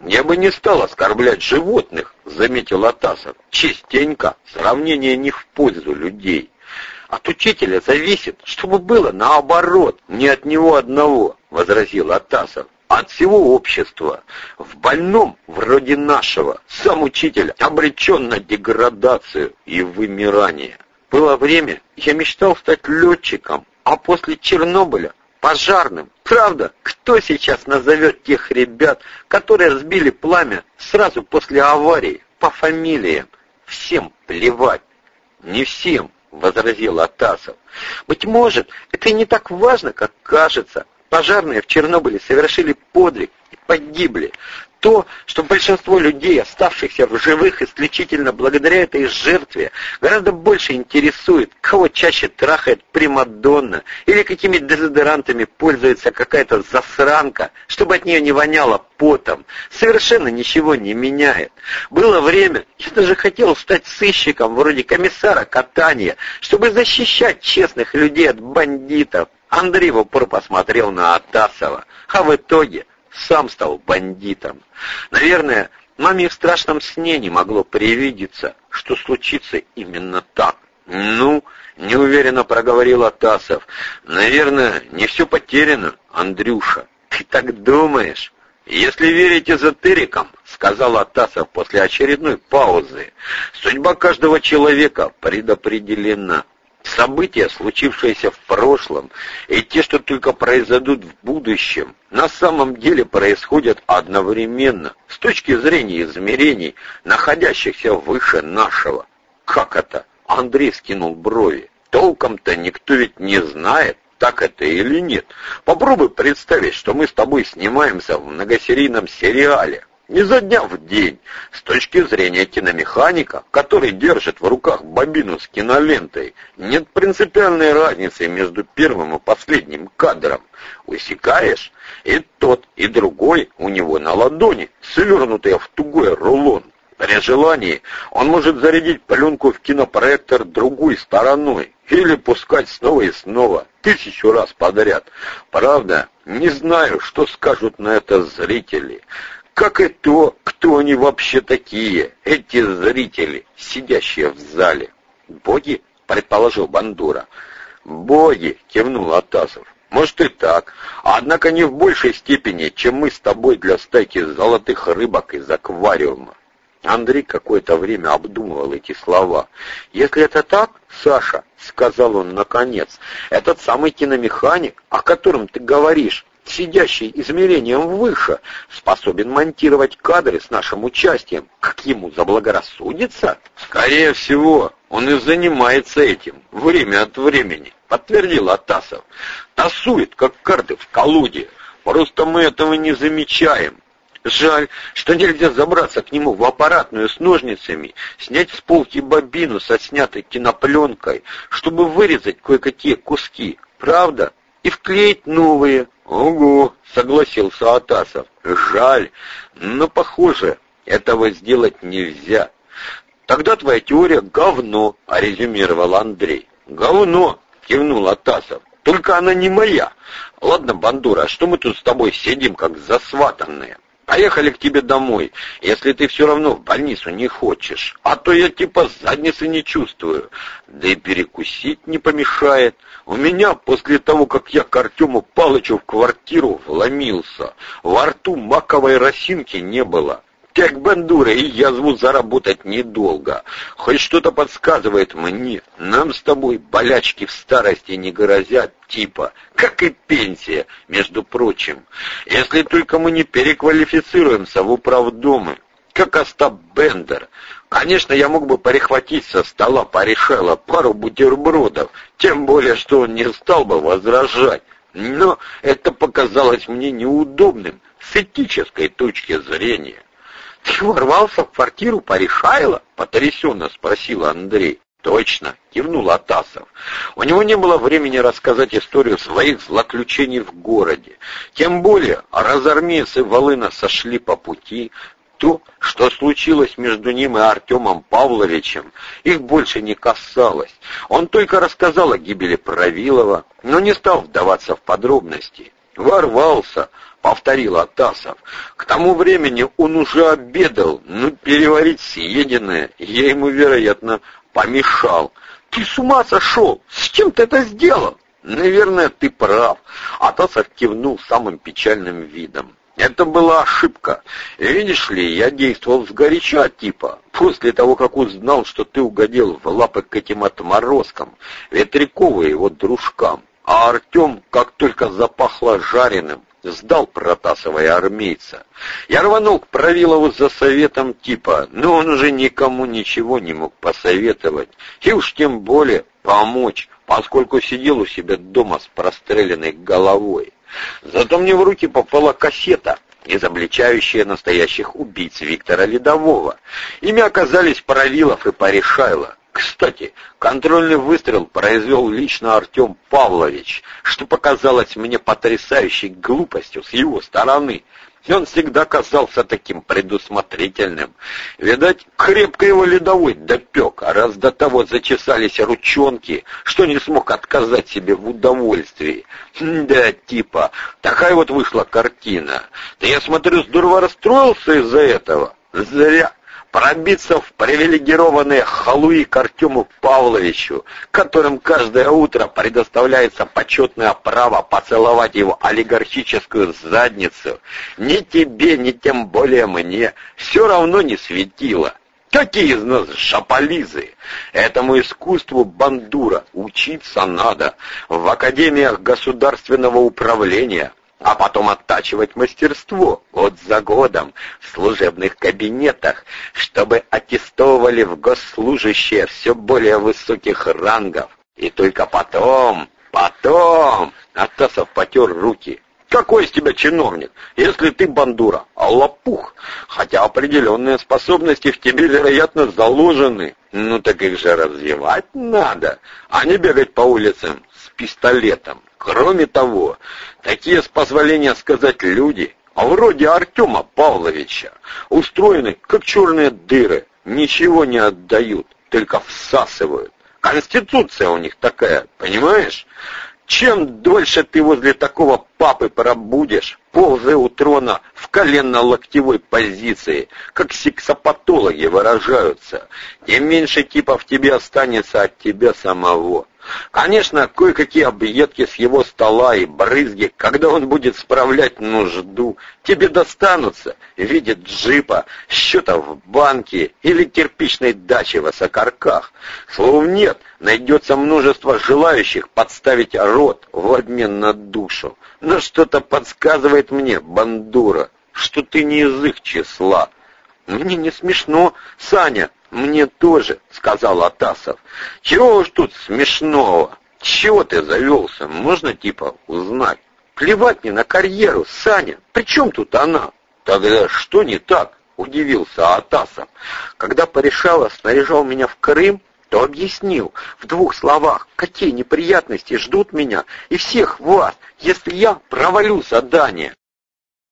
«Я бы не стал оскорблять животных», — заметил Атасов. «Частенько сравнение не в пользу людей. От учителя зависит, чтобы было наоборот, не от него одного», — возразил Атасов от всего общества. В больном, вроде нашего, сам учитель обречен на деградацию и вымирание. Было время, я мечтал стать летчиком, а после Чернобыля пожарным. Правда, кто сейчас назовет тех ребят, которые разбили пламя сразу после аварии, по фамилиям? Всем плевать. Не всем, возразил Атасов. Быть может, это и не так важно, как кажется. Пожарные в Чернобыле совершили подвиг и погибли то, что большинство людей, оставшихся в живых исключительно благодаря этой жертве, гораздо больше интересует, кого чаще трахает Примадонна или какими дезодорантами пользуется какая-то засранка, чтобы от нее не воняло потом, совершенно ничего не меняет. Было время, я даже хотел стать сыщиком вроде комиссара катания, чтобы защищать честных людей от бандитов. Андрей в упор посмотрел на Атасова, а в итоге сам стал бандитом. Наверное, маме в страшном сне не могло привидеться, что случится именно так. «Ну», — неуверенно проговорил Атасов, — «наверное, не все потеряно, Андрюша». «Ты так думаешь?» «Если верить эзотерикам», — сказал Атасов после очередной паузы, — «судьба каждого человека предопределена. События, случившиеся в прошлом, и те, что только произойдут в будущем, на самом деле происходят одновременно, с точки зрения измерений, находящихся выше нашего. Как это? Андрей скинул брови. Толком-то никто ведь не знает, так это или нет. Попробуй представить, что мы с тобой снимаемся в многосерийном сериале. Изо дня в день, с точки зрения киномеханика, который держит в руках бобину с кинолентой, нет принципиальной разницы между первым и последним кадром. Усекаешь, и тот, и другой у него на ладони, свернутые в тугой рулон. При желании он может зарядить пленку в кинопроектор другой стороной или пускать снова и снова, тысячу раз подряд. Правда, не знаю, что скажут на это зрители как и то, кто они вообще такие, эти зрители, сидящие в зале. «Боги?» — предположил Бандура. «Боги!» — кивнул Атасов. «Может и так, однако не в большей степени, чем мы с тобой для стайки золотых рыбок из аквариума». Андрей какое-то время обдумывал эти слова. «Если это так, Саша, — сказал он наконец, — этот самый киномеханик, о котором ты говоришь, сидящий измерением выше, способен монтировать кадры с нашим участием, как ему заблагорассудится? Скорее всего, он и занимается этим время от времени, подтвердил Атасов. Тасует, как карты в колоде. Просто мы этого не замечаем. Жаль, что нельзя забраться к нему в аппаратную с ножницами, снять с полки бобину со снятой кинопленкой, чтобы вырезать кое-какие куски, правда, и вклеить новые. «Ого!» — согласился Атасов. «Жаль, но, похоже, этого сделать нельзя». «Тогда твоя теория — говно», — резюмировал Андрей. «Говно!» — кивнул Атасов. «Только она не моя. Ладно, Бандура, а что мы тут с тобой сидим, как засватанные?» Поехали к тебе домой, если ты все равно в больницу не хочешь. А то я типа задницы не чувствую. Да и перекусить не помешает. У меня после того, как я к Артему Палычу в квартиру вломился, во рту маковой росинки не было. Как бандура и язву заработать недолго. Хоть что-то подсказывает мне. Нам с тобой болячки в старости не грозят, типа, как и пенсия, между прочим. Если только мы не переквалифицируемся в управдомы, как Остап Бендер. Конечно, я мог бы перехватить со стола порешала пару бутербродов, тем более, что он не стал бы возражать. Но это показалось мне неудобным с этической точки зрения. «Ты ворвался в квартиру Паришайла?» — потрясенно спросил Андрей. «Точно!» — кивнул Атасов. У него не было времени рассказать историю своих злоключений в городе. Тем более, разармейцы Волына сошли по пути. То, что случилось между ним и Артемом Павловичем, их больше не касалось. Он только рассказал о гибели Правилова, но не стал вдаваться в подробности. Ворвался, повторил Атасов. К тому времени он уже обедал, но переварить съеденное я ему, вероятно, помешал. «Ты с ума сошел? С чем ты это сделал?» «Наверное, ты прав», — Атасов кивнул самым печальным видом. Это была ошибка. Видишь ли, я действовал сгоряча, типа, после того, как узнал, что ты угодил в лапы к этим отморозкам, Ветрякову и его дружкам. А Артем, как только запахло жареным, сдал Протасова и армейца. Я рванул к Правилову за советом типа, но он уже никому ничего не мог посоветовать, и уж тем более помочь, поскольку сидел у себя дома с простреленной головой. Зато мне в руки попала кассета, изобличающая настоящих убийц Виктора Ледового. Ими оказались Правилов и Паришайло. Кстати, контрольный выстрел произвел лично Артем Павлович, что показалось мне потрясающей глупостью с его стороны. И он всегда казался таким предусмотрительным. Видать, крепко его ледовой допек, а раз до того зачесались ручонки, что не смог отказать себе в удовольствии. Да, типа, такая вот вышла картина. Да я смотрю, здорово расстроился из-за этого. Зря. Пробиться в привилегированные халуи к Артему Павловичу, которым каждое утро предоставляется почетное право поцеловать его олигархическую задницу, ни тебе, ни тем более мне все равно не светило. Какие из нас шаполизы? Этому искусству бандура учиться надо в академиях государственного управления, а потом оттачивать мастерство год за годом в служебных кабинетах, чтобы аттестовывали в госслужащие все более высоких рангов. И только потом, потом... Атасов потер руки. Какой из тебя чиновник, если ты бандура, а лопух? Хотя определенные способности в тебе, вероятно, заложены. Ну так их же развивать надо, а не бегать по улицам пистолетом. Кроме того, такие, с позволения сказать, люди, а вроде Артема Павловича, устроены как черные дыры, ничего не отдают, только всасывают. Конституция у них такая, понимаешь? Чем дольше ты возле такого папы пробудешь, ползая у трона в коленно-локтевой позиции, как сексопатологи выражаются, тем меньше типа в тебе останется от тебя самого. Конечно, кое-какие объедки с его стола и брызги, когда он будет справлять нужду, тебе достанутся в виде джипа, счета в банке или кирпичной дачи в Осокорках. Слов нет, найдется множество желающих подставить рот в обмен на душу. Но что-то подсказывает мне, бандура, что ты не из их числа. Мне не смешно, Саня, «Мне тоже», — сказал Атасов. «Чего уж тут смешного? Чего ты завелся? Можно типа узнать?» «Плевать мне на карьеру, Саня. При чем тут она?» «Тогда что не так?» — удивился Атасов. «Когда Порешало снаряжал меня в Крым, то объяснил в двух словах, какие неприятности ждут меня и всех вас, если я провалю задание.